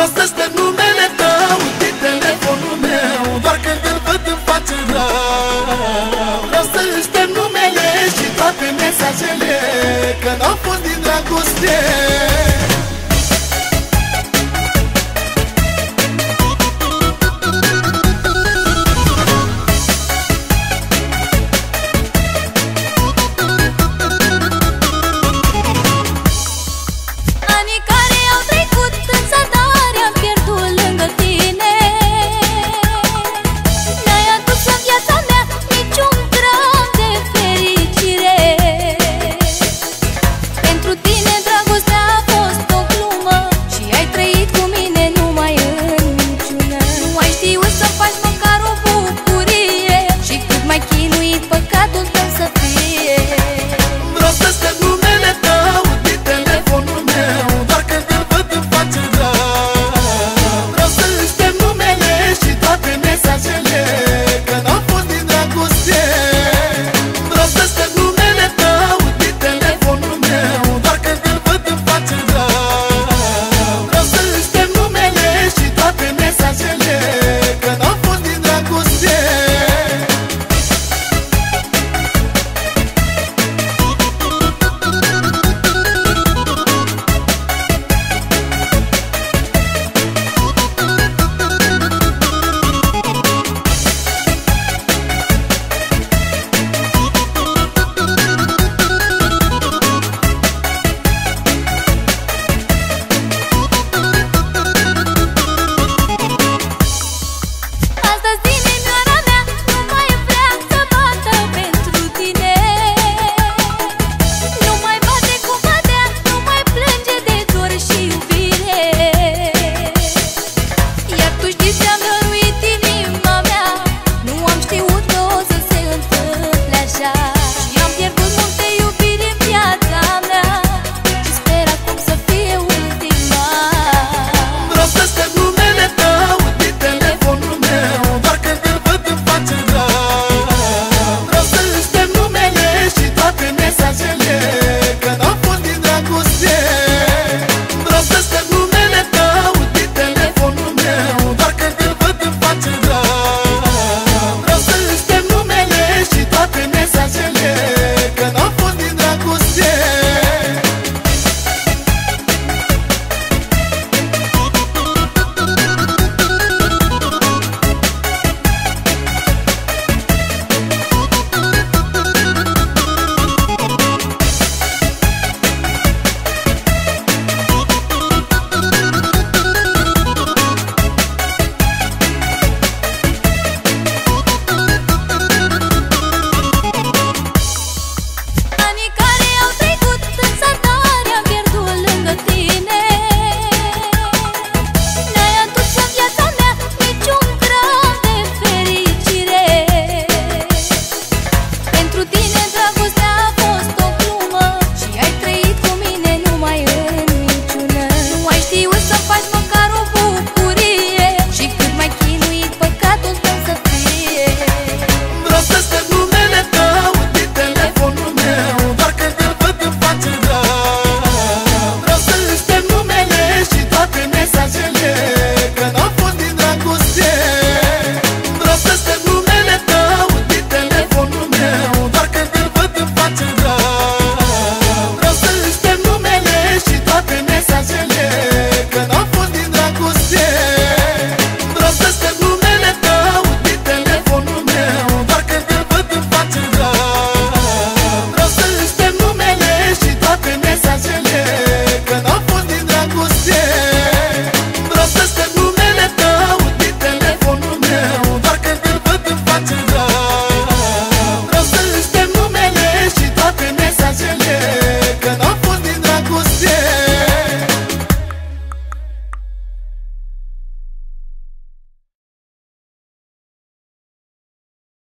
Vreau este numele tău din telefonul meu Doar când îl văd îmi face rău. Vreau să șterg numele și toate mesajele Că n-au fost din dragoste.